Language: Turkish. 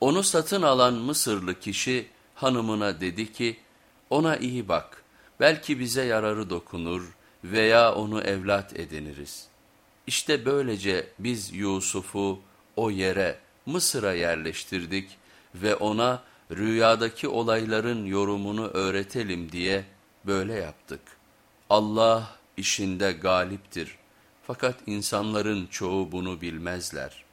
Onu satın alan Mısırlı kişi hanımına dedi ki, ona iyi bak, belki bize yararı dokunur veya onu evlat ediniriz. İşte böylece biz Yusuf'u o yere Mısır'a yerleştirdik ve ona rüyadaki olayların yorumunu öğretelim diye böyle yaptık. Allah işinde galiptir fakat insanların çoğu bunu bilmezler.''